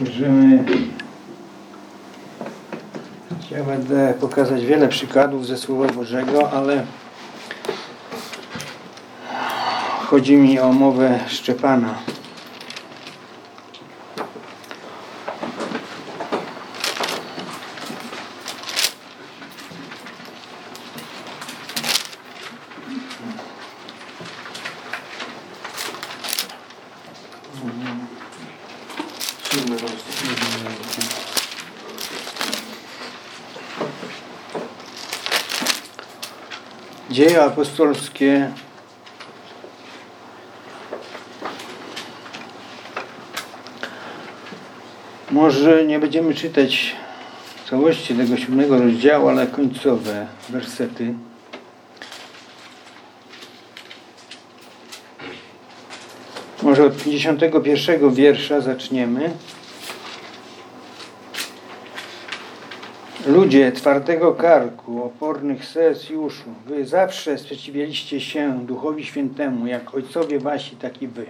Możemy ja będę pokazać wiele przykładów ze Słowa Bożego, ale chodzi mi o mowę Szczepana. Siódmy rozdział. Dzieje apostolskie Może nie będziemy czytać całości tego siódmego rozdziału, ale końcowe wersety. Może od 51 wiersza zaczniemy. Ludzie twardego karku, opornych serc i uszu, wy zawsze sprzeciwialiście się Duchowi Świętemu, jak ojcowie wasi, tak i wy,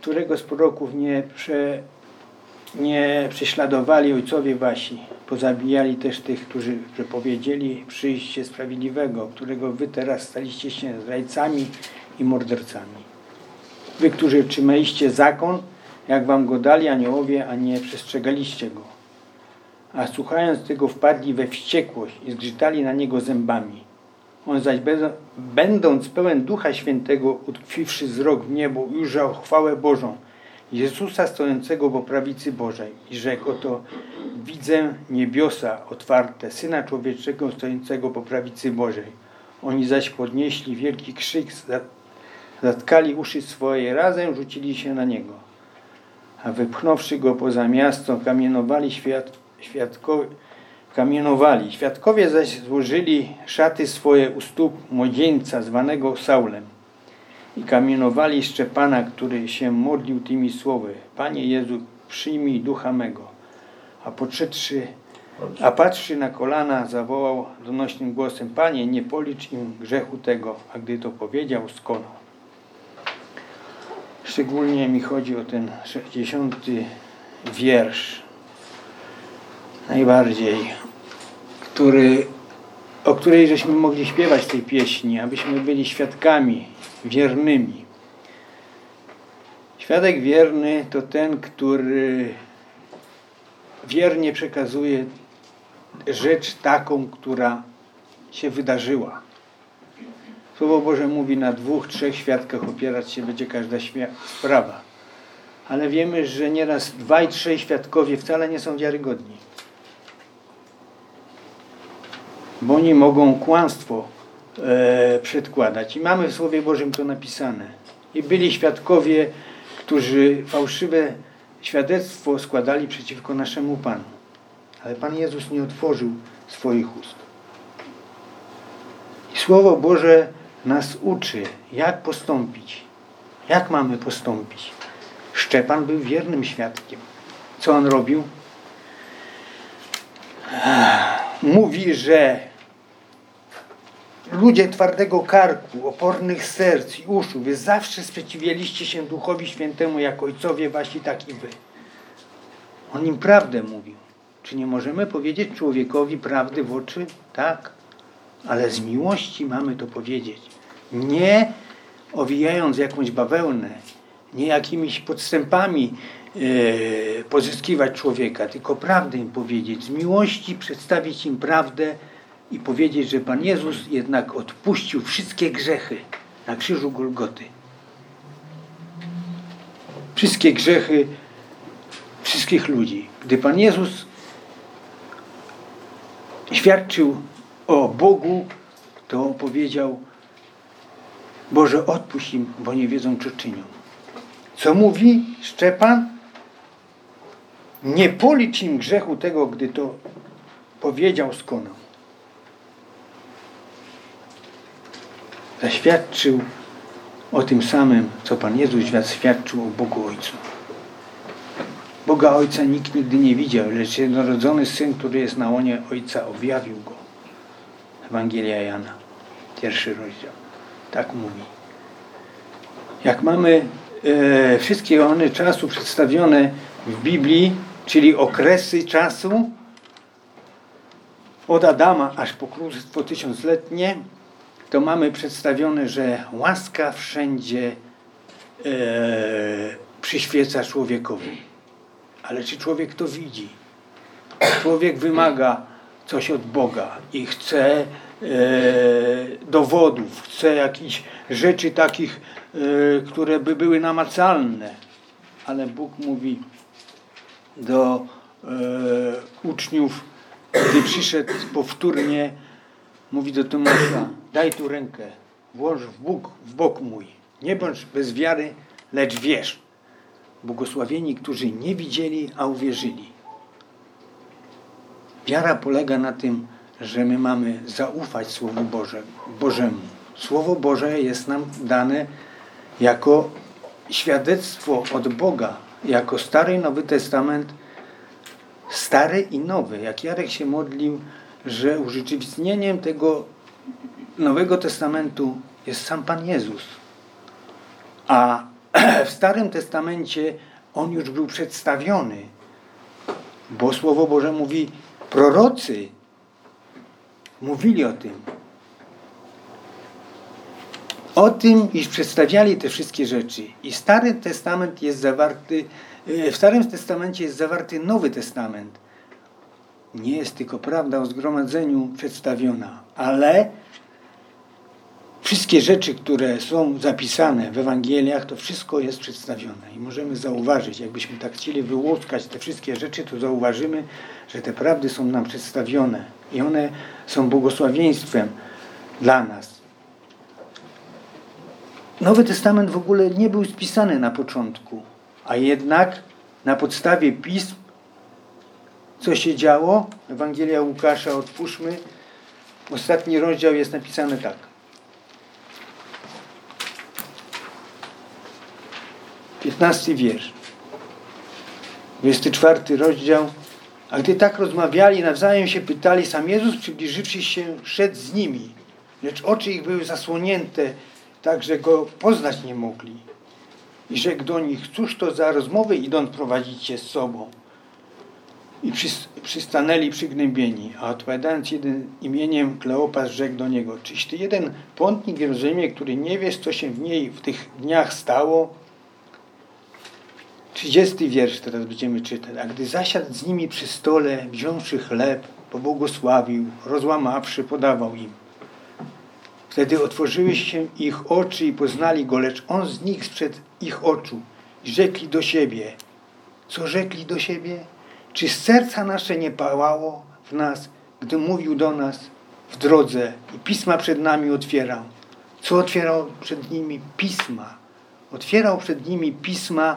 którego z proroków nie, prze, nie prześladowali ojcowie wasi, pozabijali też tych, którzy przepowiedzieli przyjście sprawiedliwego, którego wy teraz staliście się zdrajcami i mordercami. Wy, którzy trzymaliście zakon, jak wam go dali aniołowie, a nie przestrzegaliście go a słuchając tego wpadli we wściekłość i zgrzytali na niego zębami. On zaś będąc pełen Ducha Świętego, utkwiwszy wzrok w niebo, ujrzał chwałę Bożą, Jezusa stojącego po prawicy Bożej i rzekł oto widzę niebiosa otwarte, Syna Człowieczego stojącego po prawicy Bożej. Oni zaś podnieśli wielki krzyk, zatkali uszy swoje, razem rzucili się na Niego. A wypchnąwszy Go poza miasto, kamienowali świat świadkowie kamienowali. Świadkowie zaś złożyli szaty swoje u stóp młodzieńca zwanego Saulem i kamienowali Szczepana, który się modlił tymi słowy. Panie Jezu, przyjmij ducha mego. A podszedłszy, a patrzy na kolana, zawołał donośnym głosem, Panie, nie policz im grzechu tego, a gdy to powiedział, skonał. Szczególnie mi chodzi o ten 60 wiersz najbardziej, który, o której żeśmy mogli śpiewać tej pieśni, abyśmy byli świadkami wiernymi. Świadek wierny to ten, który wiernie przekazuje rzecz taką, która się wydarzyła. Słowo Boże mówi, na dwóch, trzech świadkach opierać się będzie każda sprawa. Ale wiemy, że nieraz dwaj, trzej świadkowie wcale nie są wiarygodni. Bo oni mogą kłamstwo e, przedkładać. I mamy w Słowie Bożym to napisane. I byli świadkowie, którzy fałszywe świadectwo składali przeciwko naszemu Panu. Ale Pan Jezus nie otworzył swoich ust. I Słowo Boże nas uczy, jak postąpić. Jak mamy postąpić? Szczepan był wiernym świadkiem. Co on robił? Mówi, że ludzie twardego karku, opornych serc i uszu, wy zawsze sprzeciwialiście się Duchowi Świętemu, jak ojcowie wasi, tak i wy. On im prawdę mówił. Czy nie możemy powiedzieć człowiekowi prawdy w oczy? Tak, ale z miłości mamy to powiedzieć. Nie owijając jakąś bawełnę, nie jakimiś podstępami yy, pozyskiwać człowieka, tylko prawdę im powiedzieć. Z miłości przedstawić im prawdę, i powiedzieć, że Pan Jezus jednak odpuścił wszystkie grzechy na krzyżu Golgoty. Wszystkie grzechy wszystkich ludzi. Gdy Pan Jezus świadczył o Bogu, to powiedział Boże odpuść im, bo nie wiedzą, co czynią. Co mówi Szczepan? Nie policz im grzechu tego, gdy to powiedział, skonał. Zaświadczył o tym samym, co Pan Jezus zaświadczył o Bogu Ojcu. Boga Ojca nikt nigdy nie widział, lecz jednorodzony Syn, który jest na łonie Ojca, objawił Go. Ewangelia Jana, pierwszy rozdział. Tak mówi. Jak mamy e, wszystkie one czasu przedstawione w Biblii, czyli okresy czasu od Adama aż po królestwo tysiącletnie, to mamy przedstawione, że łaska wszędzie e, przyświeca człowiekowi. Ale czy człowiek to widzi? Człowiek wymaga coś od Boga i chce e, dowodów, chce jakichś rzeczy takich, e, które by były namacalne. Ale Bóg mówi do e, uczniów, gdy przyszedł powtórnie, mówi do Tomasza, daj tu rękę, włącz w Bóg, w bok mój. Nie bądź bez wiary, lecz wierz. Błogosławieni, którzy nie widzieli, a uwierzyli. Wiara polega na tym, że my mamy zaufać Słowu Boże, Bożemu. Słowo Boże jest nam dane jako świadectwo od Boga, jako Stary i Nowy Testament, Stary i Nowy. Jak Jarek się modlił, że urzeczywistnieniem tego Nowego Testamentu jest sam Pan Jezus. A w Starym Testamencie On już był przedstawiony, bo Słowo Boże mówi, prorocy mówili o tym. O tym, iż przedstawiali te wszystkie rzeczy. I Stary Testament jest zawarty, w Starym Testamencie jest zawarty Nowy Testament. Nie jest tylko prawda o zgromadzeniu przedstawiona, ale wszystkie rzeczy, które są zapisane w Ewangeliach, to wszystko jest przedstawione. I możemy zauważyć, jakbyśmy tak chcieli wyłuskać te wszystkie rzeczy, to zauważymy, że te prawdy są nam przedstawione i one są błogosławieństwem dla nas. Nowy Testament w ogóle nie był spisany na początku, a jednak na podstawie pism, co się działo, Ewangelia Łukasza otwórzmy, ostatni rozdział jest napisany tak. 15 wiersz. 24 rozdział. A gdy tak rozmawiali, nawzajem się pytali, sam Jezus przybliżywszy się, szedł z nimi, lecz oczy ich były zasłonięte, tak że go poznać nie mogli. I rzekł do nich, cóż to za rozmowy prowadzić się z sobą? I przystanęli przygnębieni, a odpowiadając jeden imieniem Kleopas rzekł do niego, czyś ty jeden pątnik w Jerozolimie, który nie wiesz, co się w niej w tych dniach stało? 30 wiersz teraz będziemy czytać. A gdy zasiadł z nimi przy stole, wziąwszy chleb, pobłogosławił, rozłamawszy, podawał im. Wtedy otworzyły się ich oczy i poznali go, lecz on znikł sprzed ich oczu i rzekli do siebie. Co rzekli do siebie? Czy serca nasze nie pałało w nas, gdy mówił do nas w drodze i pisma przed nami otwierał? Co otwierał przed nimi? Pisma. Otwierał przed nimi pisma,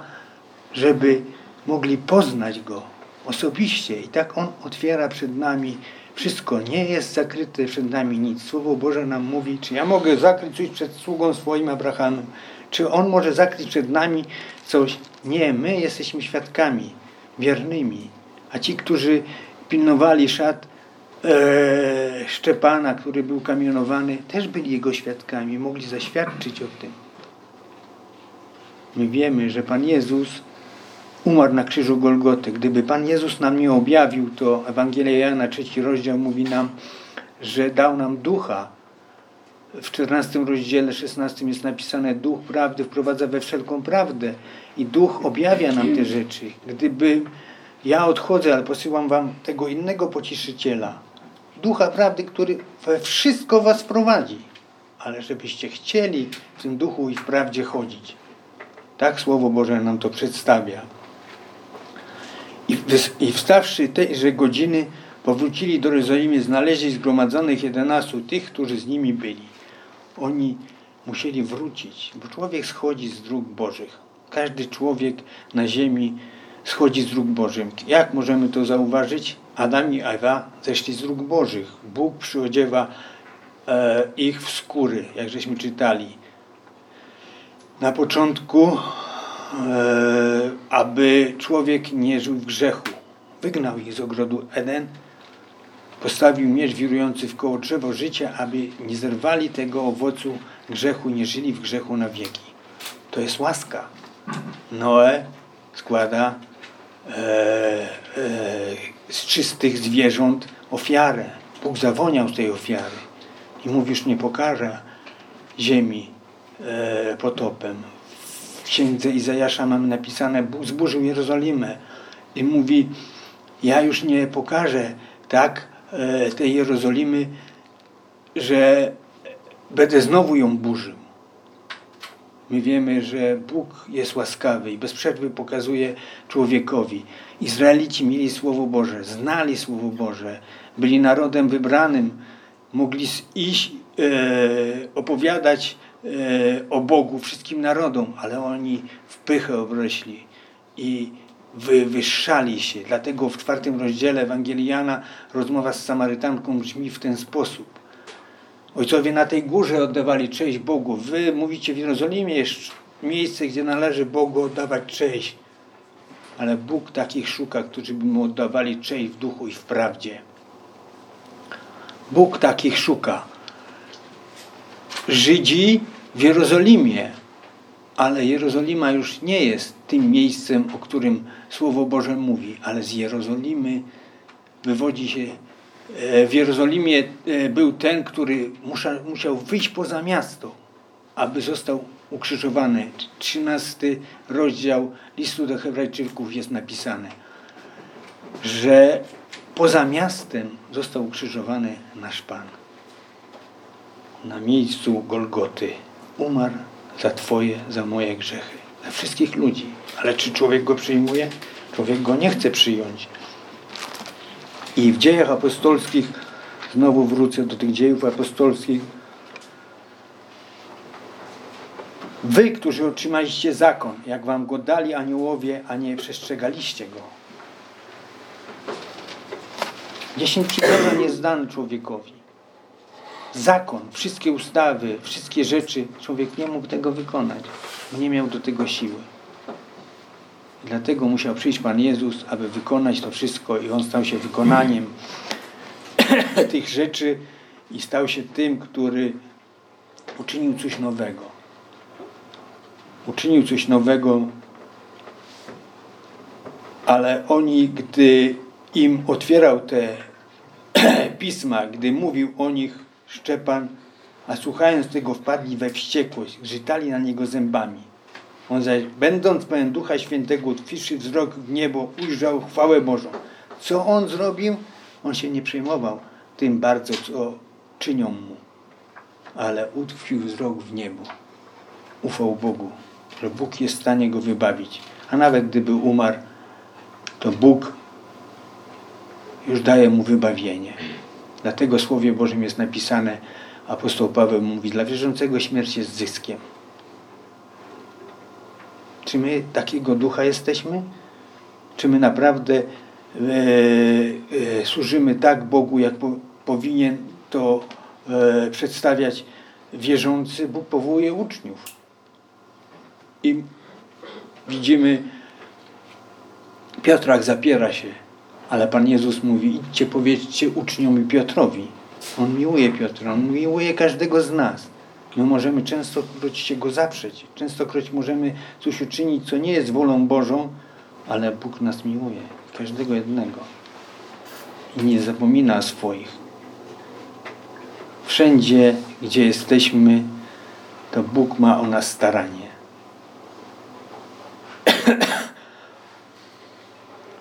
żeby mogli poznać Go osobiście. I tak On otwiera przed nami wszystko. Nie jest zakryte przed nami nic. Słowo Boże nam mówi, czy ja mogę zakryć coś przed sługą swoim Abrahamem, czy On może zakryć przed nami coś. Nie, my jesteśmy świadkami wiernymi. A ci, którzy pilnowali szat e, Szczepana, który był kamionowany, też byli jego świadkami, mogli zaświadczyć o tym. My wiemy, że Pan Jezus umarł na krzyżu Golgoty. Gdyby Pan Jezus nam nie objawił, to Ewangelia Jana, trzeci rozdział mówi nam, że dał nam ducha. W 14 rozdziale 16 jest napisane Duch prawdy wprowadza we wszelką prawdę i Duch objawia nam te rzeczy. Gdyby ja odchodzę, ale posyłam wam tego innego pocieszyciela, Ducha prawdy, który we wszystko was prowadzi, ale żebyście chcieli w tym duchu i w prawdzie chodzić. Tak Słowo Boże nam to przedstawia. I, wstawszy tejże godziny, powrócili do Jerozolimy, znaleźli zgromadzonych jedenastu tych, którzy z nimi byli. Oni musieli wrócić, bo człowiek schodzi z dróg Bożych. Każdy człowiek na ziemi schodzi z dróg Bożych. Jak możemy to zauważyć? Adam i Ewa zeszli z dróg Bożych. Bóg przyodziewa e, ich w skóry, jak żeśmy czytali. Na początku E, aby człowiek nie żył w grzechu. Wygnał ich z ogrodu Eden, postawił miecz wirujący w koło drzewo życia, aby nie zerwali tego owocu grzechu, nie żyli w grzechu na wieki. To jest łaska. Noe składa z czystych zwierząt ofiarę. Bóg zawoniał z tej ofiary i mówi, już nie pokaże ziemi e, potopem. W księdze Izajasza mamy napisane, Bóg zburzył Jerozolimę i mówi, ja już nie pokażę tak e, tej Jerozolimy, że będę znowu ją burzył. My wiemy, że Bóg jest łaskawy i bez przerwy pokazuje człowiekowi. Izraelici mieli Słowo Boże, znali Słowo Boże, byli narodem wybranym, mogli iść, e, opowiadać e, o Bogu wszystkim narodom, ale oni w pychę obrośli i wywyższali się. Dlatego w czwartym rozdziale Ewangelii Jana rozmowa z Samarytanką brzmi w ten sposób. Ojcowie na tej górze oddawali cześć Bogu. Wy mówicie w Jerozolimie jest miejsce, gdzie należy Bogu oddawać cześć. Ale Bóg takich szuka, którzy by mu oddawali cześć w duchu i w prawdzie. Bóg takich szuka. Żydzi w Jerozolimie, ale Jerozolima już nie jest tym miejscem, o którym Słowo Boże mówi, ale z Jerozolimy wywodzi się w Jerozolimie e, był ten, który musiał wyjść poza miasto, aby został ukrzyżowany. 13 rozdział listu do Hebrajczyków jest napisane, że poza miastem został ukrzyżowany nasz Pan. Na miejscu Golgoty umarł za Twoje, za moje grzechy. Za wszystkich ludzi. Ale czy człowiek go przyjmuje? Człowiek go nie chce przyjąć. I w dziejach apostolskich, znowu wrócę do tych dziejów apostolskich, Wy, którzy otrzymaliście zakon, jak wam go dali aniołowie, a nie przestrzegaliście go. Dziesięć przykazań jest dane człowiekowi. Zakon, wszystkie ustawy, wszystkie rzeczy, człowiek nie mógł tego wykonać. Nie miał do tego siły. Dlatego musiał przyjść Pan Jezus, aby wykonać to wszystko i On stał się wykonaniem tych rzeczy i stał się tym, który uczynił coś nowego. Uczynił coś nowego, ale oni, gdy im otwierał te pisma, gdy mówił o nich Szczepan, a słuchając tego wpadli we wściekłość, grzytali na niego zębami. On zaś, będąc pełen Ducha Świętego, utwiwszy wzrok w niebo, ujrzał chwałę Bożą. Co on zrobił? On się nie przejmował tym bardzo, co czynią mu, ale utkwił wzrok w niebo. Ufał Bogu, że Bóg jest w stanie go wybawić. A nawet gdyby umarł, to Bóg już daje mu wybawienie. Dlatego w Słowie Bożym jest napisane, apostoł Paweł mówi, dla wierzącego śmierć jest zyskiem. Czy my takiego ducha jesteśmy? Czy my naprawdę e, e, służymy tak Bogu, jak po, powinien to e, przedstawiać wierzący? Bóg powołuje uczniów. I widzimy, Piotrach zapiera się, ale Pan Jezus mówi, idźcie powiedzcie uczniom i Piotrowi. On miłuje Piotra, on miłuje każdego z nas. My możemy częstokroć się go zaprzeć. Częstokroć możemy coś uczynić, co nie jest wolą Bożą, ale Bóg nas miłuje. Każdego jednego. I nie zapomina swoich. Wszędzie, gdzie jesteśmy, to Bóg ma o nas staranie.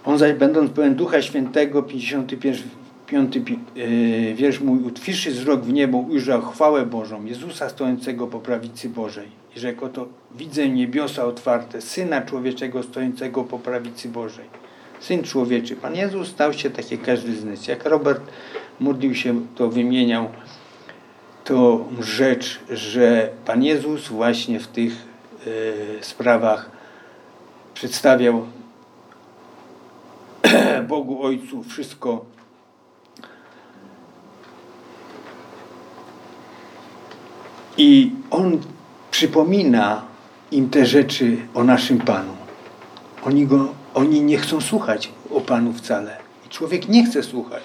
On zaś będąc pełen Ducha Świętego, 51 piąty e, wiersz mój, utwiszy wzrok w niebo, ujrzał chwałę Bożą, Jezusa stojącego po prawicy Bożej. I rzekł, oto widzę niebiosa otwarte, Syna Człowieczego stojącego po prawicy Bożej. Syn Człowieczy. Pan Jezus stał się tak jak każdy z nas. Jak Robert modlił się, to wymieniał to rzecz, że Pan Jezus właśnie w tych e, sprawach przedstawiał Bogu Ojcu wszystko I on przypomina im te rzeczy o naszym Panu. Oni, go, oni nie chcą słuchać o Panu wcale. I człowiek nie chce słuchać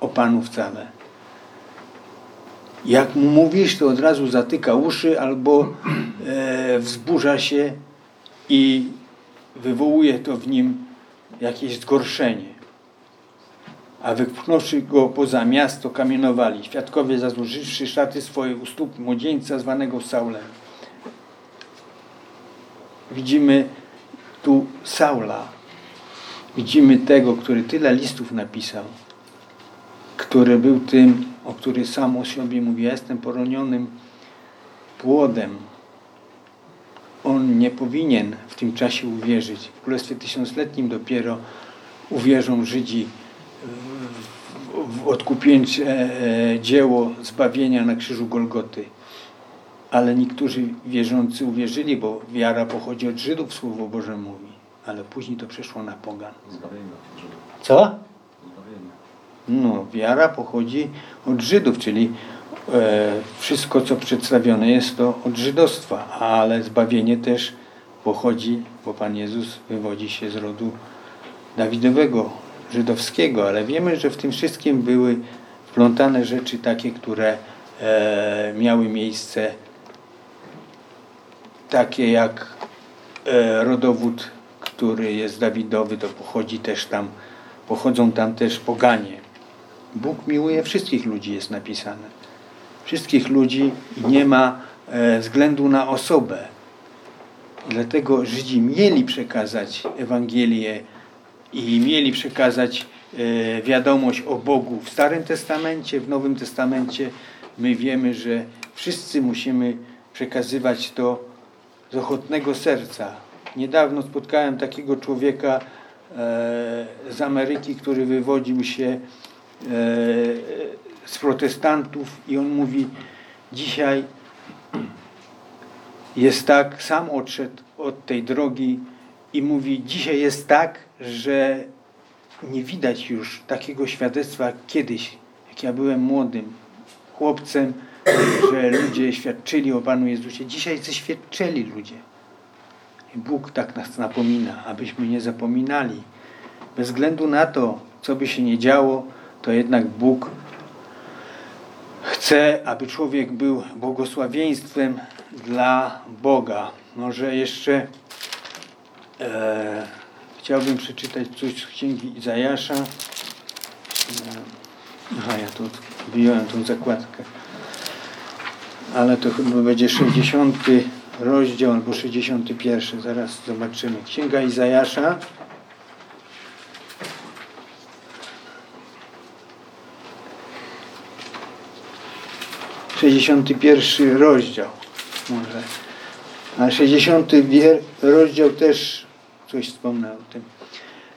o Panu wcale. Jak mu mówisz, to od razu zatyka uszy albo e, wzburza się i wywołuje to w nim jakieś zgorszenie. A wypchnąwszy go poza miasto, kamienowali. Świadkowie zazłożywszy szaty swoje u stóp młodzieńca zwanego Saulem. Widzimy tu Saula. Widzimy tego, który tyle listów napisał, który był tym, o który sam o sobie mówi, ja jestem poronionym płodem. On nie powinien w tym czasie uwierzyć. W Królestwie Tysiącletnim dopiero uwierzą Żydzi w odkupieńcze e, dzieło zbawienia na krzyżu Golgoty. Ale niektórzy wierzący uwierzyli, bo wiara pochodzi od Żydów, Słowo Boże mówi. Ale później to przeszło na pogan. Co? No, wiara pochodzi od Żydów, czyli e, wszystko, co przedstawione jest, to od żydostwa, ale zbawienie też pochodzi, bo Pan Jezus wywodzi się z rodu Dawidowego, żydowskiego, ale wiemy, że w tym wszystkim były wplątane rzeczy takie, które e, miały miejsce, takie jak e, rodowód, który jest Dawidowy, to pochodzi też tam, pochodzą tam też poganie. Bóg miłuje wszystkich ludzi, jest napisane. Wszystkich ludzi i nie ma e, względu na osobę. Dlatego Żydzi mieli przekazać Ewangelię i mieli przekazać e, wiadomość o Bogu w Starym Testamencie, w Nowym Testamencie. My wiemy, że wszyscy musimy przekazywać to z ochotnego serca. Niedawno spotkałem takiego człowieka e, z Ameryki, który wywodził się e, z protestantów i on mówi dzisiaj jest tak, sam odszedł od tej drogi i mówi dzisiaj jest tak, że nie widać już takiego świadectwa kiedyś, jak ja byłem młodym chłopcem, że ludzie świadczyli o Panu Jezusie. Dzisiaj zaświadczyli ludzie. I Bóg tak nas napomina, abyśmy nie zapominali. Bez względu na to, co by się nie działo, to jednak Bóg chce, aby człowiek był błogosławieństwem dla Boga. Może jeszcze e, chciałbym przeczytać coś z księgi Izajasza. E, aha, ja tu wyjąłem tą zakładkę. Ale to chyba będzie 60 rozdział albo 61. Zaraz zobaczymy. Księga Izajasza. Sześćdziesiąty pierwszy rozdział może. A 60 rozdział też coś wspomnę o tym.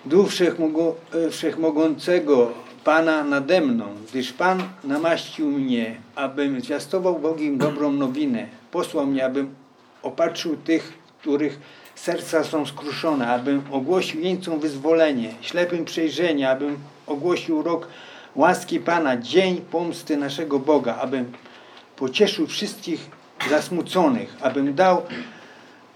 Duch Wszechmogo, Wszechmogącego Pana nade mną, gdyż Pan namaścił mnie, abym zwiastował Bogiem dobrą nowinę. Posłał mnie, abym opatrzył tych, których serca są skruszone, abym ogłosił jeńcom wyzwolenie, ślepym przejrzenie, abym ogłosił rok łaski Pana, dzień pomsty naszego Boga, abym pocieszył wszystkich zasmuconych, abym dał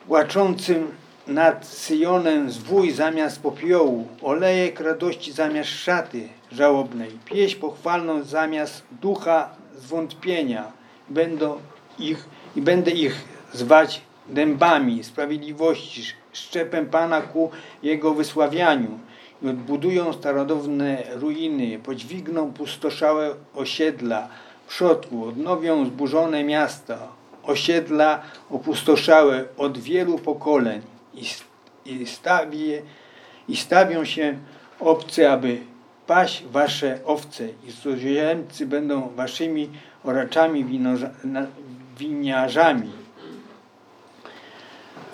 płaczącym nad Syjonem zwój zamiast popiołu, olejek radości zamiast szaty żałobnej, pieśń pochwalną zamiast ducha zwątpienia. Będą ich, I będę ich zwać dębami sprawiedliwości, szczepem Pana ku Jego wysławianiu. I odbudują starodawne ruiny, podźwigną pustoszałe osiedla, przodku, odnowią zburzone miasta, osiedla opustoszałe od wielu pokoleń i, i, stawie, i stawią się obcy, aby paść wasze owce i cudzoziemcy będą waszymi oraczami, winiarzami.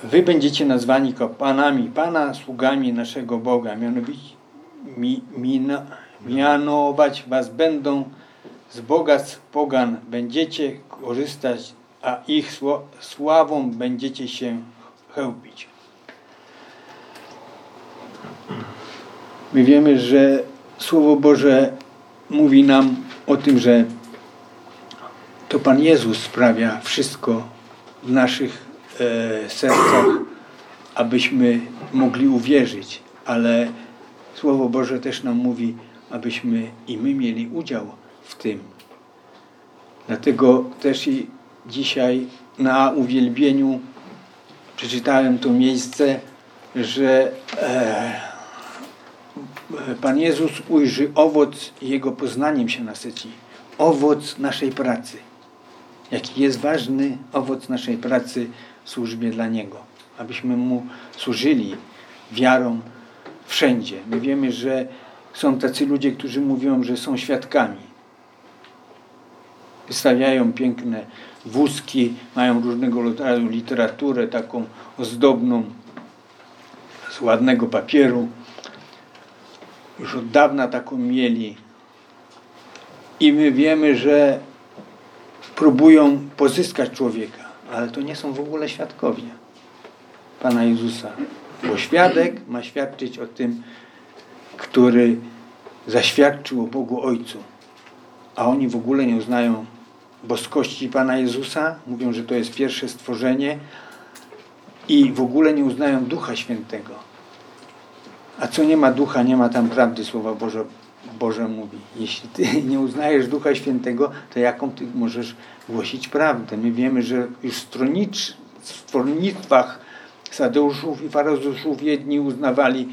Wy będziecie nazwani kapłanami Pana, sługami naszego Boga. Mianowicie mi, mi, mianować was będą z bogactw pogan będziecie korzystać, a ich sławą będziecie się chełpić. My wiemy, że Słowo Boże mówi nam o tym, że to Pan Jezus sprawia wszystko w naszych e, sercach, abyśmy mogli uwierzyć, ale Słowo Boże też nam mówi, abyśmy i my mieli udział w tym. Dlatego też i dzisiaj na uwielbieniu przeczytałem to miejsce, że e, Pan Jezus ujrzy owoc Jego poznaniem się nasyci. Owoc naszej pracy. Jaki jest ważny owoc naszej pracy w służbie dla Niego. Abyśmy Mu służyli wiarą wszędzie. My wiemy, że są tacy ludzie, którzy mówią, że są świadkami. Wystawiają piękne wózki, mają różnego rodzaju literaturę taką ozdobną, z ładnego papieru. Już od dawna taką mieli. I my wiemy, że próbują pozyskać człowieka, ale to nie są w ogóle świadkowie Pana Jezusa. Bo świadek ma świadczyć o tym, który zaświadczył o Bogu Ojcu. A oni w ogóle nie uznają boskości Pana Jezusa, mówią, że to jest pierwsze stworzenie i w ogóle nie uznają Ducha Świętego. A co nie ma Ducha, nie ma tam prawdy, Słowa Boże, Boże mówi. Jeśli Ty nie uznajesz Ducha Świętego, to jaką Ty możesz głosić prawdę? My wiemy, że już w stronnictwach Sadeuszów i Farazeuszów jedni uznawali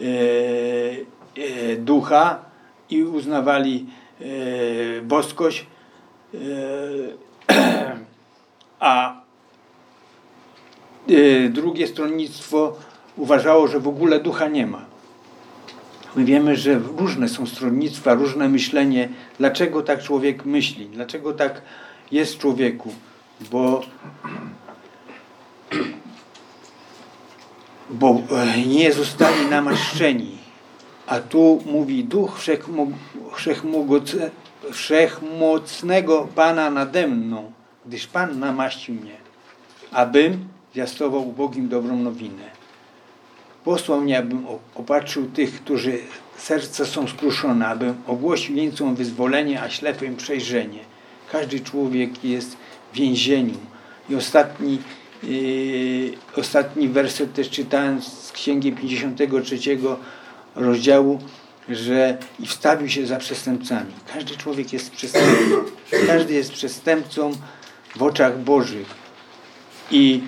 e, e, Ducha i uznawali e, boskość, e, a e, drugie stronnictwo uważało, że w ogóle ducha nie ma. My wiemy, że różne są stronnictwa, różne myślenie. Dlaczego tak człowiek myśli? Dlaczego tak jest człowieku? Bo, bo e, nie zostali namaszczeni. A tu mówi Duch Wszechmocnego Pana nade mną, gdyż Pan namaścił mnie, abym zwiastował ubogim dobrą nowinę. Posłał mnie, abym opatrzył tych, którzy serca są skruszone, abym ogłosił jeńcom wyzwolenie, a ślepym przejrzenie. Każdy człowiek jest w więzieniu. I ostatni, yy, ostatni werset też czytałem z Księgi 53 rozdziału, że i wstawił się za przestępcami. Każdy człowiek jest przestępcą. Każdy jest przestępcą w oczach Bożych. I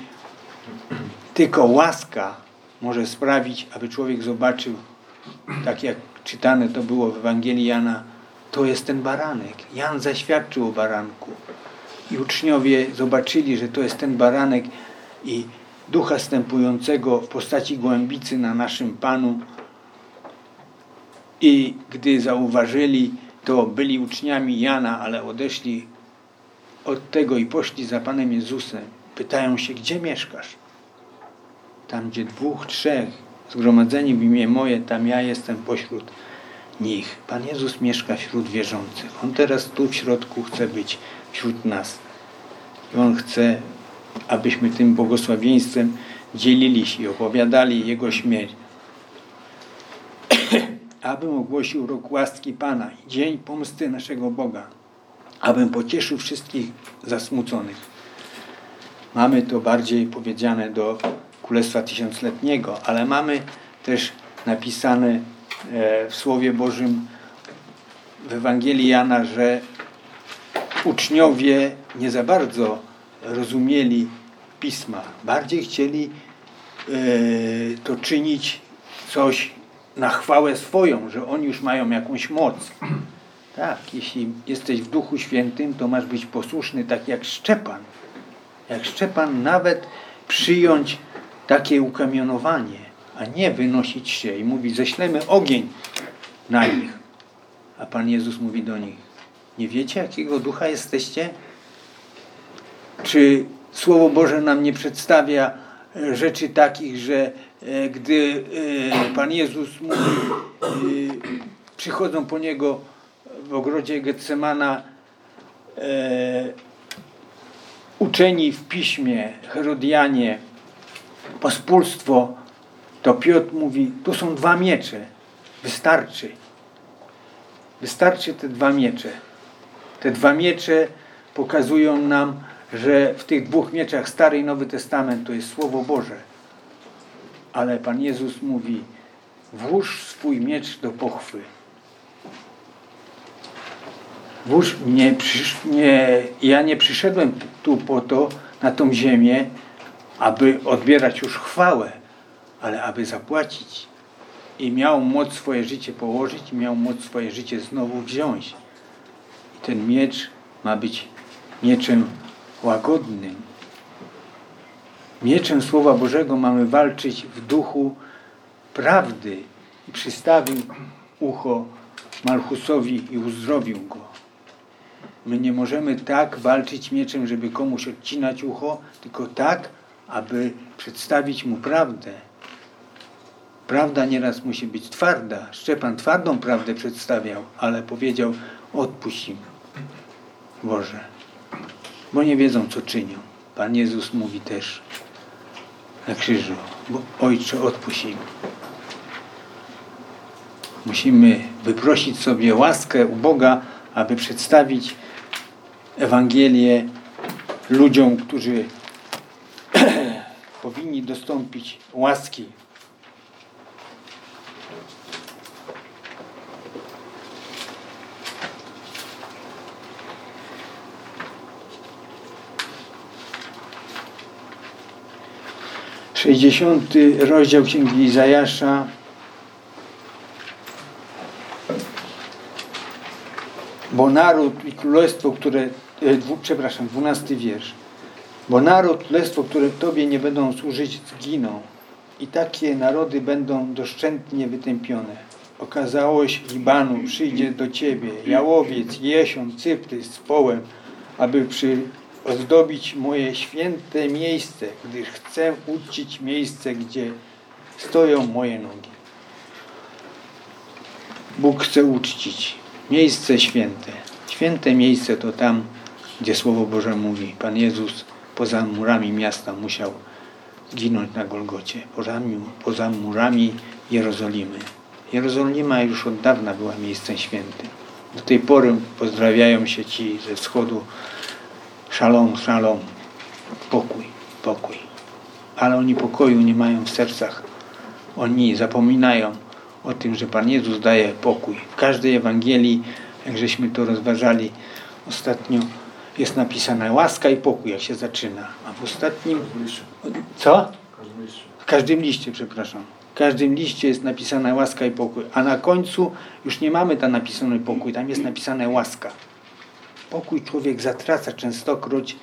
tylko łaska może sprawić, aby człowiek zobaczył, tak jak czytane to było w Ewangelii Jana, to jest ten baranek. Jan zaświadczył o baranku. I uczniowie zobaczyli, że to jest ten baranek i ducha stępującego w postaci głębicy na naszym Panu. I gdy zauważyli, to byli uczniami Jana, ale odeszli od tego i poszli za Panem Jezusem. Pytają się, gdzie mieszkasz? Tam, gdzie dwóch, trzech zgromadzeni w imię moje, tam ja jestem pośród nich. Pan Jezus mieszka wśród wierzących. On teraz tu w środku chce być wśród nas. I On chce, abyśmy tym błogosławieństwem dzielili się i opowiadali Jego śmierć. abym ogłosił rok łaski Pana i dzień pomsty naszego Boga. Abym pocieszył wszystkich zasmuconych. Mamy to bardziej powiedziane do Królestwa Tysiącletniego, ale mamy też napisane e, w Słowie Bożym w Ewangelii Jana, że uczniowie nie za bardzo rozumieli Pisma. Bardziej chcieli e, to czynić coś na chwałę swoją, że oni już mają jakąś moc. Tak, jeśli jesteś w Duchu Świętym, to masz być posłuszny tak jak Szczepan. Jak Szczepan nawet przyjąć takie ukamionowanie, a nie wynosić się i mówi, ześlemy ogień na nich. A Pan Jezus mówi do nich, nie wiecie jakiego ducha jesteście? Czy Słowo Boże nam nie przedstawia e, rzeczy takich, że e, gdy e, Pan Jezus mówi, przychodzą po Niego w ogrodzie Getsemana uczeni w piśmie, Herodianie, pospólstwo, to Piotr mówi, tu są dwa miecze, wystarczy. Wystarczy te dwa miecze. Te dwa miecze pokazują nam, że w tych dwóch mieczach Stary i Nowy Testament to jest Słowo Boże. Ale Pan Jezus mówi, włóż swój miecz do pochwy. Włóż, nie, nie, ja nie przyszedłem tu po to, na tą ziemię, aby odbierać już chwałę, ale aby zapłacić. i miał moc swoje życie położyć, miał moc swoje życie znowu wziąć. I ten miecz ma być mieczem łagodnym. Mieczem Słowa Bożego mamy walczyć w duchu prawdy. I przystawił ucho Malchusowi i uzdrowił go. My nie możemy tak walczyć mieczem, żeby komuś odcinać ucho, tylko tak, aby przedstawić mu prawdę. Prawda nieraz musi być twarda. Szczepan twardą prawdę przedstawiał, ale powiedział: odpuść im, Boże, bo nie wiedzą, co czynią. Pan Jezus mówi też na krzyżu: bo Ojcze, odpuść im. Musimy wyprosić sobie łaskę u Boga, aby przedstawić Ewangelię ludziom, którzy powinni dostąpić łaski. Sześćdziesiąty rozdział Księgi Izajasza. Bo naród i królestwo, które, e, dwu, przepraszam, dwunasty wiersz. Bo naród, królestwo, które Tobie nie będą służyć, zginą. I takie narody będą doszczętnie wytępione. Okazałość Libanu przyjdzie do Ciebie, jałowiec, jesion, cypry z połem, aby przy ozdobić moje święte miejsce, gdyż chcę uczcić miejsce, gdzie stoją moje nogi. Bóg chce uczcić miejsce święte. Święte miejsce to tam, gdzie Słowo Boże mówi. Pan Jezus poza murami miasta musiał ginąć na Golgocie, poza murami Jerozolimy. Jerozolima już od dawna była miejscem świętym. Do tej pory pozdrawiają się ci ze wschodu szalom, szalom, pokój, pokój. Ale oni pokoju nie mają w sercach. Oni zapominają o tym, że Pan Jezus daje pokój. W każdej Ewangelii, jak żeśmy to rozważali ostatnio, jest napisana łaska i pokój, jak się zaczyna. A w ostatnim... Co? W każdym liście, przepraszam. W każdym liście jest napisana łaska i pokój. A na końcu już nie mamy tam napisany pokój, tam jest napisane łaska. Pokój człowiek zatraca częstokroć,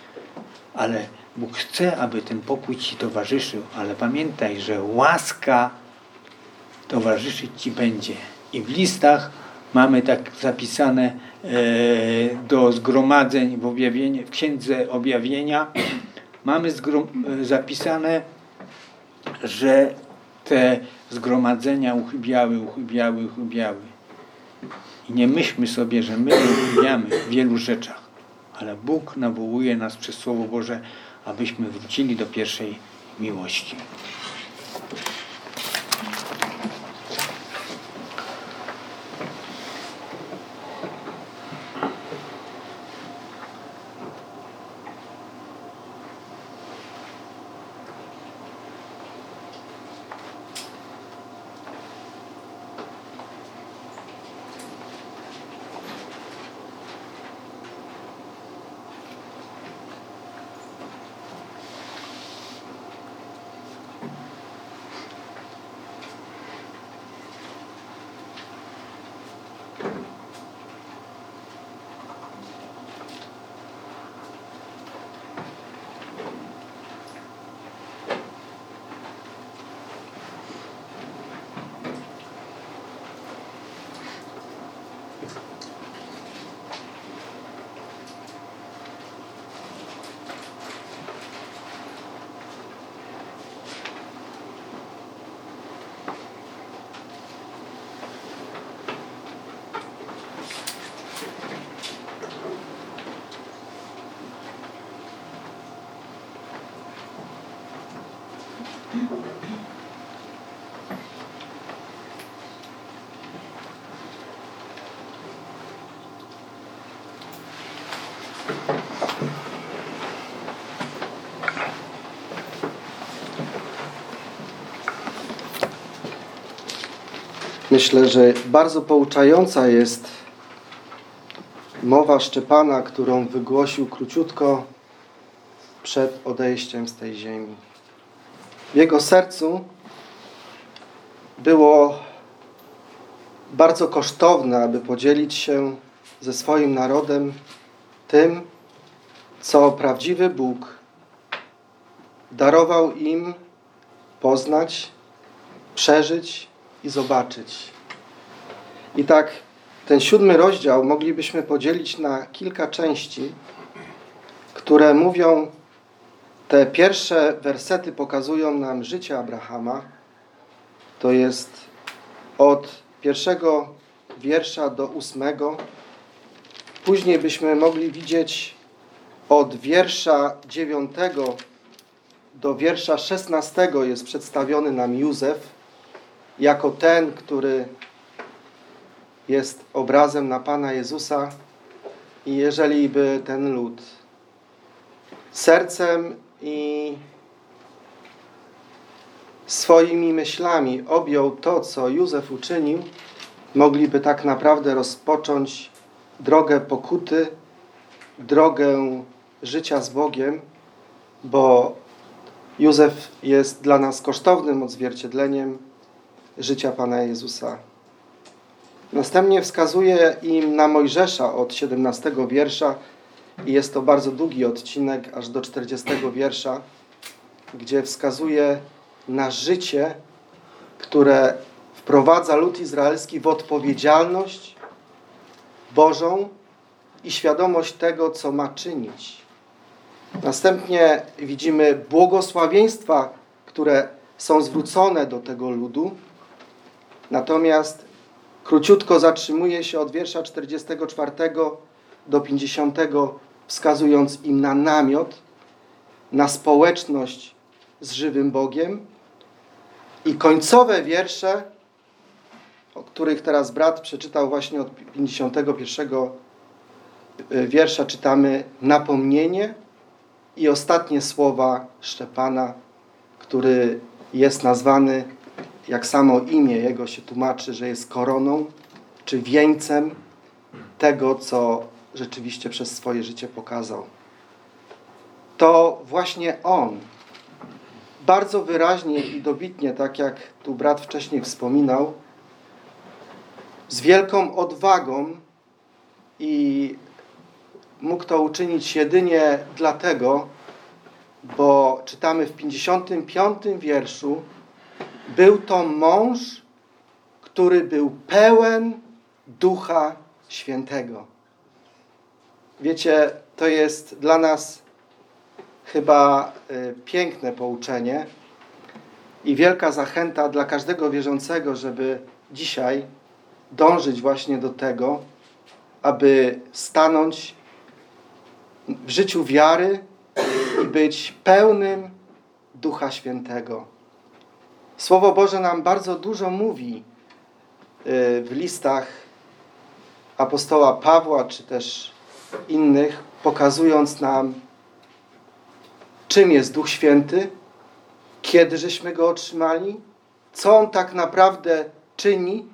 ale Bóg chce, aby ten pokój ci towarzyszył. Ale pamiętaj, że łaska towarzyszyć ci będzie. I w listach mamy tak zapisane do zgromadzeń w, objawienie, w Księdze Objawienia mamy e, zapisane, że te zgromadzenia uchybiały, uchybiały, uchybiały. I nie myślmy sobie, że my uchybiamy w wielu rzeczach, ale Bóg nawołuje nas przez Słowo Boże, abyśmy wrócili do pierwszej miłości. Myślę, że bardzo pouczająca jest mowa Szczepana, którą wygłosił króciutko przed odejściem z tej ziemi. W jego sercu było bardzo kosztowne, aby podzielić się ze swoim narodem tym, co prawdziwy Bóg darował im poznać, przeżyć i zobaczyć. I tak ten siódmy rozdział moglibyśmy podzielić na kilka części, które mówią, te pierwsze wersety pokazują nam życie Abrahama. To jest od pierwszego wiersza do ósmego. Później byśmy mogli widzieć od wiersza dziewiątego do wiersza szesnastego jest przedstawiony nam Józef jako ten, który jest obrazem na Pana Jezusa. I jeżeli by ten lud sercem i swoimi myślami objął to, co Józef uczynił, mogliby tak naprawdę rozpocząć drogę pokuty, drogę życia z Bogiem, bo Józef jest dla nas kosztownym odzwierciedleniem życia Pana Jezusa. Następnie wskazuje im na Mojżesza od 17 wiersza i jest to bardzo długi odcinek, aż do 40 wiersza, gdzie wskazuje na życie, które wprowadza lud izraelski w odpowiedzialność Bożą i świadomość tego, co ma czynić. Następnie widzimy błogosławieństwa, które są zwrócone do tego ludu. Natomiast króciutko zatrzymuje się od wiersza 44 do 50, wskazując im na namiot, na społeczność z żywym Bogiem. I końcowe wiersze, o których teraz brat przeczytał właśnie od 51 wiersza, czytamy napomnienie i ostatnie słowa Szczepana, który jest nazwany, jak samo imię jego się tłumaczy, że jest koroną czy wieńcem tego, co rzeczywiście przez swoje życie pokazał. To właśnie on bardzo wyraźnie i dobitnie, tak jak tu brat wcześniej wspominał, z wielką odwagą i mógł to uczynić jedynie dlatego, bo czytamy w 55 wierszu, był to mąż, który był pełen Ducha Świętego. Wiecie, to jest dla nas chyba y, piękne pouczenie i wielka zachęta dla każdego wierzącego, żeby dzisiaj dążyć właśnie do tego, aby stanąć w życiu wiary i być pełnym Ducha Świętego. Słowo Boże nam bardzo dużo mówi y, w listach apostoła Pawła, czy też innych, pokazując nam, czym jest Duch Święty, kiedy żeśmy Go otrzymali, co On tak naprawdę czyni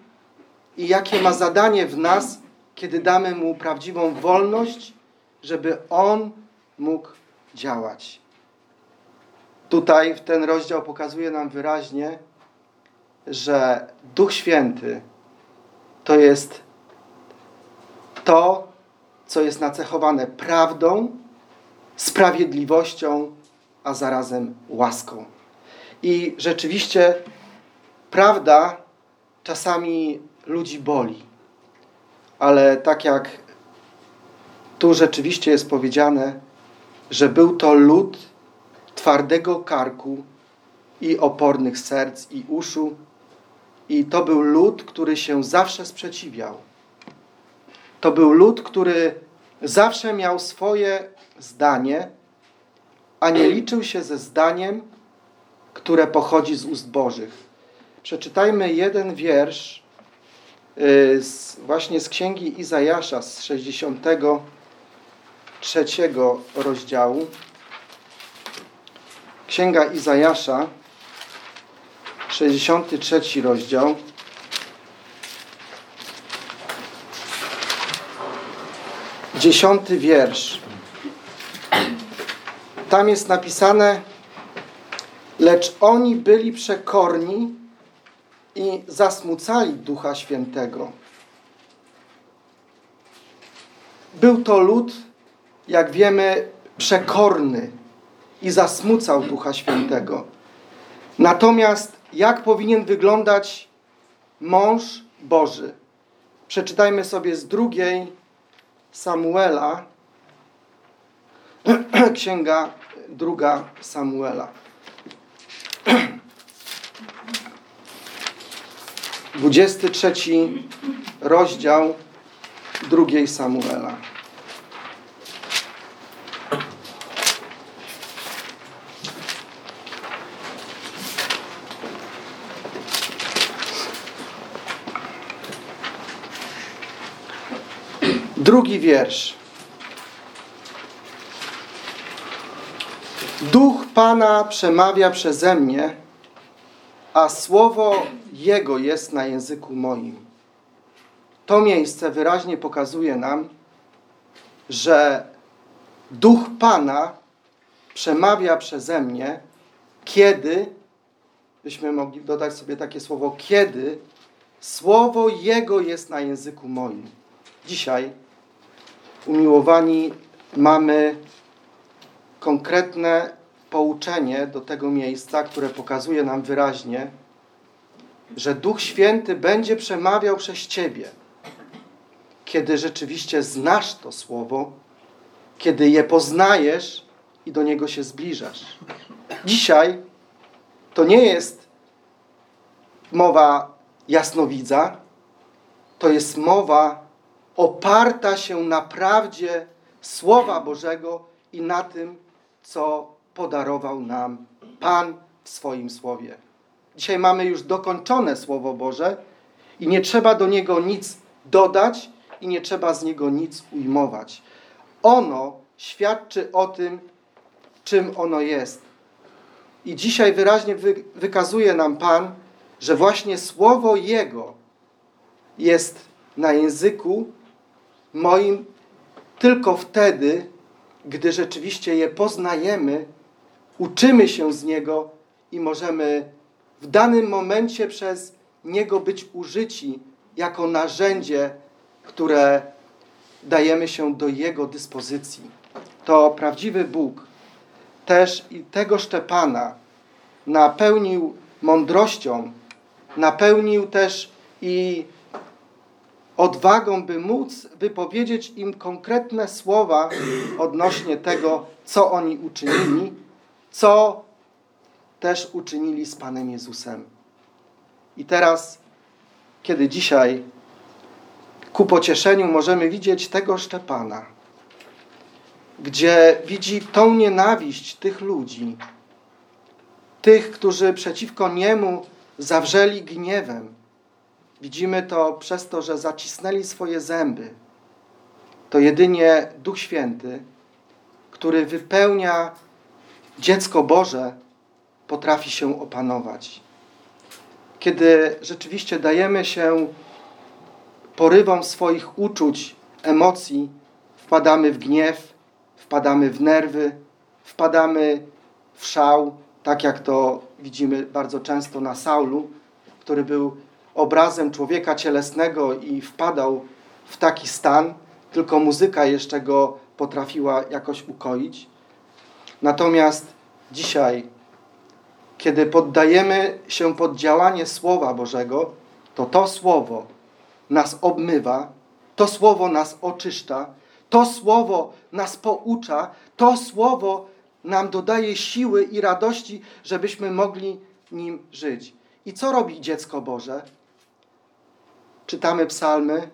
i jakie ma zadanie w nas, kiedy damy Mu prawdziwą wolność, żeby On mógł działać. Tutaj w ten rozdział pokazuje nam wyraźnie, że Duch Święty to jest to, co jest nacechowane prawdą, sprawiedliwością, a zarazem łaską. I rzeczywiście prawda czasami ludzi boli, ale tak jak tu rzeczywiście jest powiedziane, że był to lud twardego karku i opornych serc i uszu, i to był lud, który się zawsze sprzeciwiał. To był lud, który zawsze miał swoje zdanie, a nie liczył się ze zdaniem, które pochodzi z ust Bożych. Przeczytajmy jeden wiersz y, z, właśnie z księgi Izajasza z 63 rozdziału. Księga Izajasza, 63 rozdział. Dziesiąty wiersz. Tam jest napisane, lecz oni byli przekorni i zasmucali Ducha Świętego. Był to lud, jak wiemy, przekorny i zasmucał Ducha Świętego. Natomiast jak powinien wyglądać mąż Boży? Przeczytajmy sobie z drugiej Samuela, księga druga Samuela. Dwudziesty trzeci rozdział drugiej Samuela. Drugi wiersz. Duch Pana przemawia przeze mnie, a słowo Jego jest na języku moim. To miejsce wyraźnie pokazuje nam, że Duch Pana przemawia przeze mnie, kiedy, byśmy mogli dodać sobie takie słowo, kiedy słowo Jego jest na języku moim. Dzisiaj, umiłowani, mamy konkretne pouczenie do tego miejsca, które pokazuje nam wyraźnie, że Duch Święty będzie przemawiał przez Ciebie, kiedy rzeczywiście znasz to Słowo, kiedy je poznajesz i do niego się zbliżasz. Dzisiaj to nie jest mowa jasnowidza, to jest mowa oparta się na prawdzie Słowa Bożego i na tym, co podarował nam Pan w swoim Słowie. Dzisiaj mamy już dokończone Słowo Boże i nie trzeba do niego nic dodać i nie trzeba z niego nic ujmować. Ono świadczy o tym, czym ono jest. I dzisiaj wyraźnie wy, wykazuje nam Pan, że właśnie Słowo Jego jest na języku moim tylko wtedy, gdy rzeczywiście je poznajemy, uczymy się z Niego i możemy w danym momencie przez Niego być użyci jako narzędzie, które dajemy się do Jego dyspozycji. To prawdziwy Bóg też i tego Szczepana napełnił mądrością, napełnił też i odwagą, by móc wypowiedzieć im konkretne słowa odnośnie tego, co oni uczynili, co też uczynili z Panem Jezusem. I teraz, kiedy dzisiaj ku pocieszeniu możemy widzieć tego Szczepana, gdzie widzi tą nienawiść tych ludzi, tych, którzy przeciwko niemu zawrzeli gniewem, Widzimy to przez to, że zacisnęli swoje zęby. To jedynie Duch Święty, który wypełnia dziecko Boże, potrafi się opanować. Kiedy rzeczywiście dajemy się porywom swoich uczuć, emocji, wpadamy w gniew, wpadamy w nerwy, wpadamy w szał, tak jak to widzimy bardzo często na Saulu, który był obrazem człowieka cielesnego i wpadał w taki stan, tylko muzyka jeszcze go potrafiła jakoś ukoić. Natomiast dzisiaj, kiedy poddajemy się pod działanie Słowa Bożego, to to Słowo nas obmywa, to Słowo nas oczyszcza, to Słowo nas poucza, to Słowo nam dodaje siły i radości, żebyśmy mogli nim żyć. I co robi dziecko Boże? Czytamy psalmy,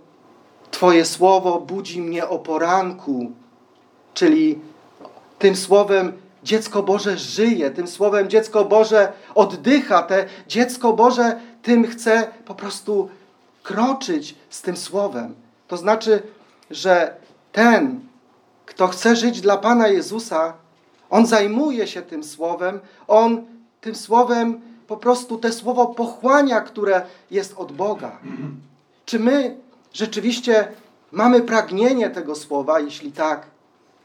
Twoje słowo budzi mnie o poranku, czyli tym słowem dziecko Boże żyje, tym słowem dziecko Boże oddycha, te dziecko Boże tym chce po prostu kroczyć z tym słowem. To znaczy, że ten, kto chce żyć dla Pana Jezusa, on zajmuje się tym słowem, on tym słowem po prostu te słowo pochłania, które jest od Boga. Czy my rzeczywiście mamy pragnienie tego słowa? Jeśli tak,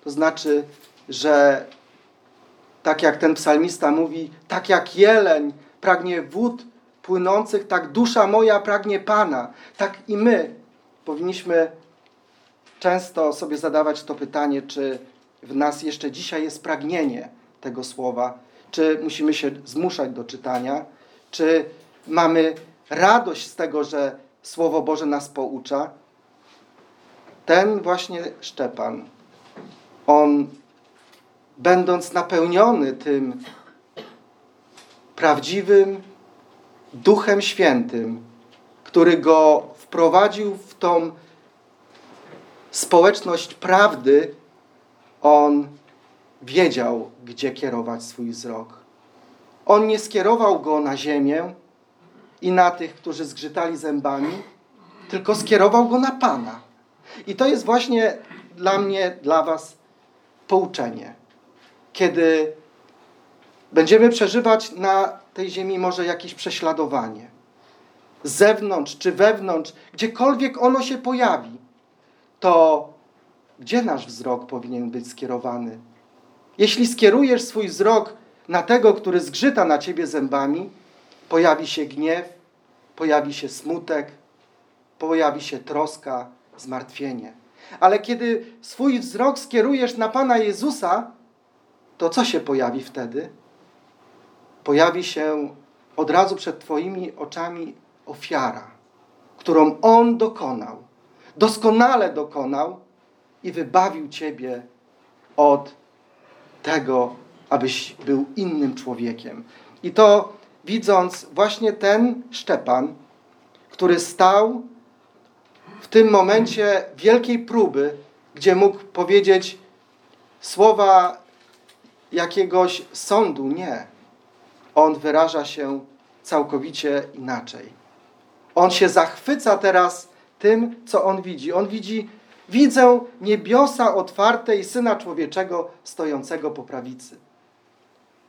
to znaczy, że tak jak ten psalmista mówi, tak jak jeleń pragnie wód płynących, tak dusza moja pragnie Pana. Tak i my powinniśmy często sobie zadawać to pytanie, czy w nas jeszcze dzisiaj jest pragnienie tego słowa, czy musimy się zmuszać do czytania, czy mamy radość z tego, że Słowo Boże nas poucza. Ten właśnie Szczepan, on będąc napełniony tym prawdziwym Duchem Świętym, który go wprowadził w tą społeczność prawdy, on wiedział, gdzie kierować swój wzrok. On nie skierował go na ziemię i na tych, którzy zgrzytali zębami, tylko skierował go na Pana. I to jest właśnie dla mnie, dla Was pouczenie. Kiedy będziemy przeżywać na tej ziemi może jakieś prześladowanie, z zewnątrz czy wewnątrz, gdziekolwiek ono się pojawi, to gdzie nasz wzrok powinien być skierowany? Jeśli skierujesz swój wzrok na tego, który zgrzyta na ciebie zębami, pojawi się gniew, pojawi się smutek, pojawi się troska, zmartwienie. Ale kiedy swój wzrok skierujesz na Pana Jezusa, to co się pojawi wtedy? Pojawi się od razu przed Twoimi oczami ofiara, którą On dokonał. Doskonale dokonał i wybawił Ciebie od tego, abyś był innym człowiekiem. I to widząc właśnie ten Szczepan, który stał w tym momencie wielkiej próby, gdzie mógł powiedzieć słowa jakiegoś sądu. Nie. On wyraża się całkowicie inaczej. On się zachwyca teraz tym, co on widzi. On widzi, widzę niebiosa otwarte i Syna Człowieczego stojącego po prawicy.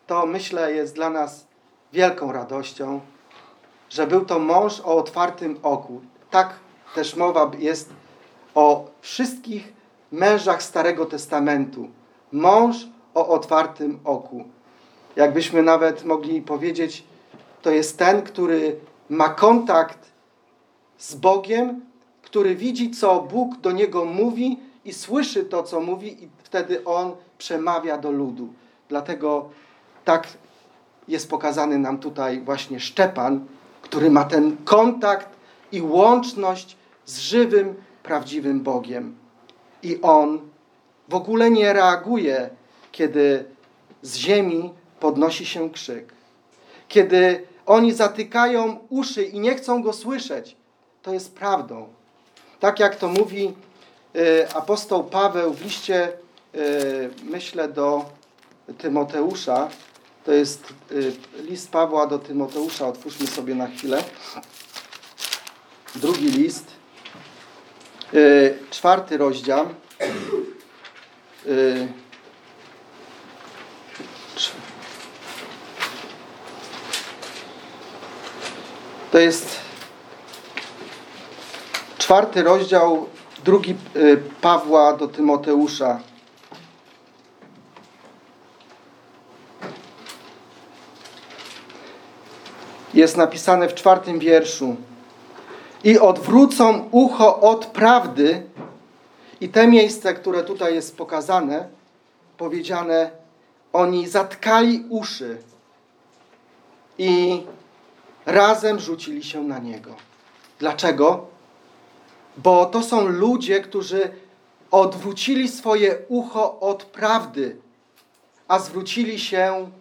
To myślę jest dla nas wielką radością, że był to mąż o otwartym oku. Tak też mowa jest o wszystkich mężach Starego Testamentu. Mąż o otwartym oku. Jakbyśmy nawet mogli powiedzieć, to jest ten, który ma kontakt z Bogiem, który widzi, co Bóg do niego mówi i słyszy to, co mówi, i wtedy on przemawia do ludu. Dlatego tak jest pokazany nam tutaj właśnie Szczepan, który ma ten kontakt i łączność z żywym, prawdziwym Bogiem. I on w ogóle nie reaguje, kiedy z ziemi podnosi się krzyk. Kiedy oni zatykają uszy i nie chcą go słyszeć, to jest prawdą. Tak jak to mówi y, apostoł Paweł w liście, y, myślę, do Tymoteusza. To jest y, list Pawła do Tymoteusza. Otwórzmy sobie na chwilę. Drugi list. Y, czwarty rozdział. Y, to jest czwarty rozdział, drugi Pawła do Tymoteusza. Jest napisane w czwartym wierszu. I odwrócą ucho od prawdy. I te miejsce, które tutaj jest pokazane, powiedziane, oni zatkali uszy i razem rzucili się na niego. Dlaczego? Bo to są ludzie, którzy odwrócili swoje ucho od prawdy, a zwrócili się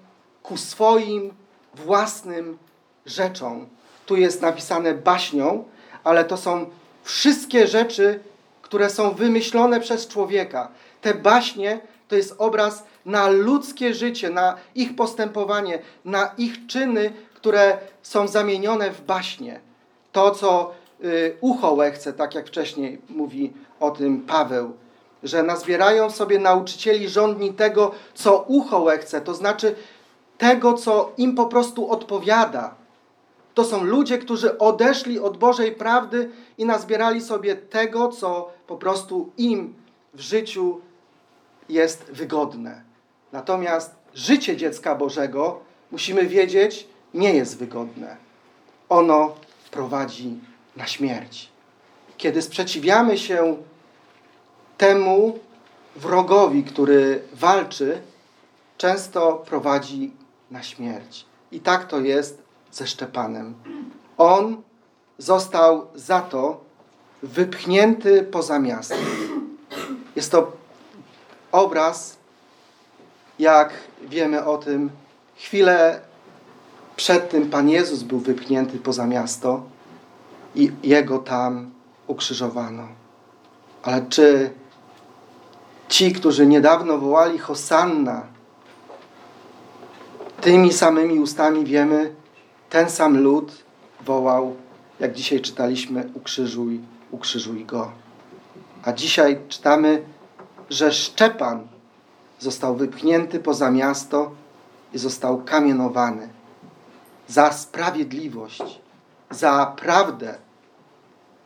ku swoim własnym rzeczom. Tu jest napisane baśnią, ale to są wszystkie rzeczy, które są wymyślone przez człowieka. Te baśnie to jest obraz na ludzkie życie, na ich postępowanie, na ich czyny, które są zamienione w baśnie. To, co y, ucho łechce, tak jak wcześniej mówi o tym Paweł, że nazbierają sobie nauczycieli rządni tego, co ucho łechce, to znaczy tego, co im po prostu odpowiada. To są ludzie, którzy odeszli od Bożej prawdy i nazbierali sobie tego, co po prostu im w życiu jest wygodne. Natomiast życie dziecka Bożego, musimy wiedzieć, nie jest wygodne. ono prowadzi na śmierć. Kiedy sprzeciwiamy się temu wrogowi, który walczy, często prowadzi na śmierć. I tak to jest ze Szczepanem. On został za to wypchnięty poza miasto. Jest to obraz, jak wiemy o tym, chwilę przed tym Pan Jezus był wypchnięty poza miasto i Jego tam ukrzyżowano. Ale czy ci, którzy niedawno wołali Hosanna, tymi samymi ustami wiemy, ten sam lud wołał, jak dzisiaj czytaliśmy, ukrzyżuj, ukrzyżuj go. A dzisiaj czytamy, że Szczepan został wypchnięty poza miasto i został kamienowany za sprawiedliwość, za prawdę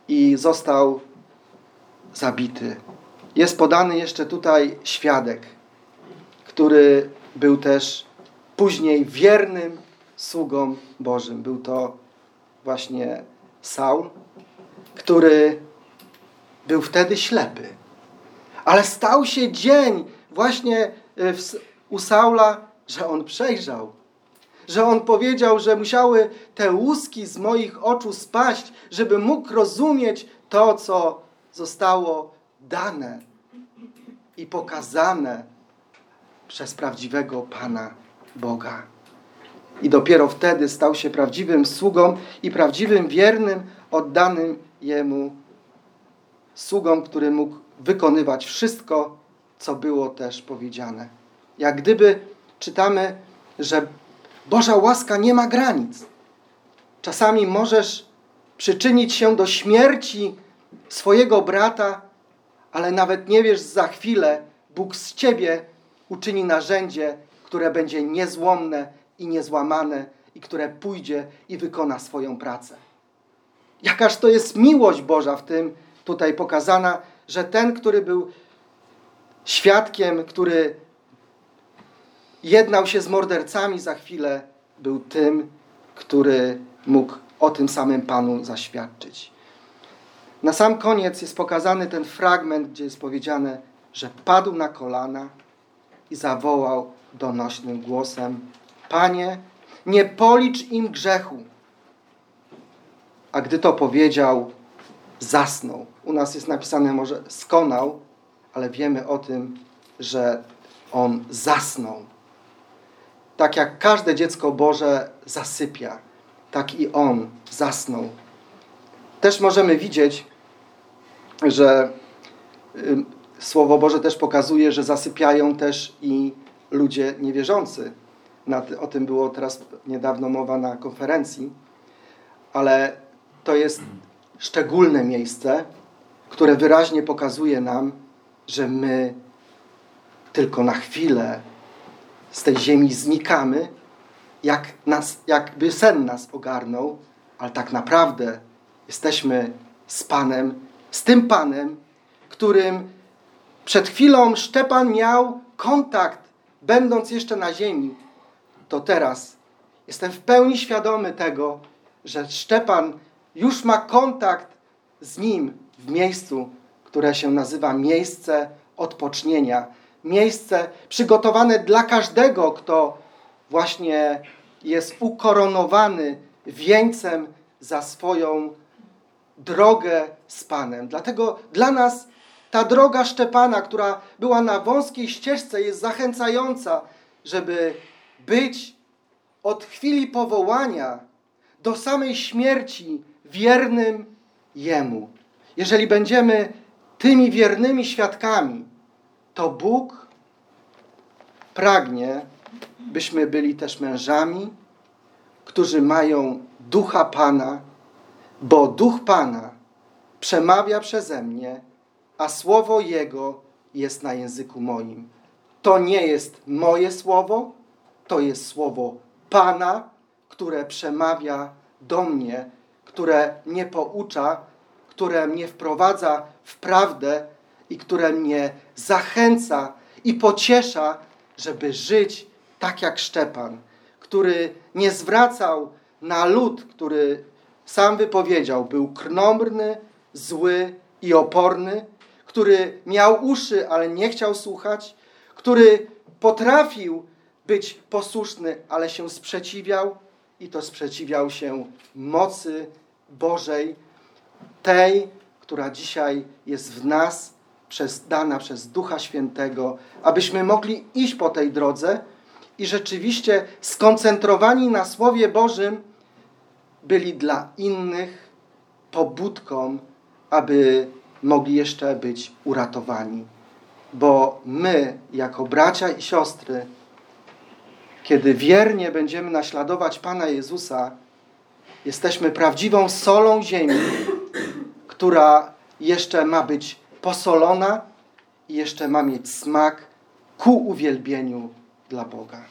i został zabity. Jest podany jeszcze tutaj świadek, który był też później wiernym sługą Bożym. Był to właśnie Saul, który był wtedy ślepy. Ale stał się dzień właśnie e, u Saula, że on przejrzał. Że on powiedział, że musiały te łuski z moich oczu spaść, żeby mógł rozumieć to, co zostało dane i pokazane przez prawdziwego Pana Boga. I dopiero wtedy stał się prawdziwym sługą i prawdziwym wiernym, oddanym Jemu sługą, który mógł wykonywać wszystko, co było też powiedziane. Jak gdyby czytamy, że Boża łaska nie ma granic. Czasami możesz przyczynić się do śmierci swojego brata, ale nawet nie wiesz, za chwilę Bóg z ciebie uczyni narzędzie, które będzie niezłomne i niezłamane i które pójdzie i wykona swoją pracę. Jakaż to jest miłość Boża w tym tutaj pokazana, że ten, który był świadkiem, który jednał się z mordercami za chwilę, był tym, który mógł o tym samym Panu zaświadczyć. Na sam koniec jest pokazany ten fragment, gdzie jest powiedziane, że padł na kolana i zawołał donośnym głosem: Panie, nie policz im grzechu. A gdy to powiedział, zasnął. U nas jest napisane może skonał, ale wiemy o tym, że on zasnął. Tak jak każde dziecko Boże zasypia, tak i on zasnął. Też możemy widzieć, że Słowo Boże też pokazuje, że zasypiają też i ludzie niewierzący. O tym było teraz niedawno mowa na konferencji, ale to jest szczególne miejsce, które wyraźnie pokazuje nam, że my tylko na chwilę z tej ziemi znikamy, jak nas, jakby sen nas ogarnął, ale tak naprawdę jesteśmy z Panem, z tym Panem, którym przed chwilą Szczepan miał kontakt, będąc jeszcze na ziemi. To teraz jestem w pełni świadomy tego, że Szczepan już ma kontakt z nim w miejscu, które się nazywa miejsce odpocznienia. Miejsce przygotowane dla każdego, kto właśnie jest ukoronowany wieńcem za swoją drogę z Panem. Dlatego dla nas ta droga Szczepana, która była na wąskiej ścieżce, jest zachęcająca, żeby być od chwili powołania do samej śmierci wiernym Jemu. Jeżeli będziemy tymi wiernymi świadkami, to Bóg pragnie, byśmy byli też mężami, którzy mają ducha Pana, bo duch Pana przemawia przeze mnie, a słowo Jego jest na języku moim. To nie jest moje słowo, to jest słowo Pana, które przemawia do mnie które mnie poucza, które mnie wprowadza w prawdę i które mnie zachęca i pociesza, żeby żyć tak jak Szczepan, który nie zwracał na lud, który sam wypowiedział, był krnąbrny, zły i oporny, który miał uszy, ale nie chciał słuchać, który potrafił być posłuszny, ale się sprzeciwiał i to sprzeciwiał się mocy Bożej, tej, która dzisiaj jest w nas, przez, dana przez Ducha Świętego, abyśmy mogli iść po tej drodze i rzeczywiście skoncentrowani na Słowie Bożym byli dla innych pobudką, aby mogli jeszcze być uratowani. Bo my, jako bracia i siostry, kiedy wiernie będziemy naśladować Pana Jezusa, jesteśmy prawdziwą solą ziemi, która jeszcze ma być posolona i jeszcze ma mieć smak ku uwielbieniu dla Boga.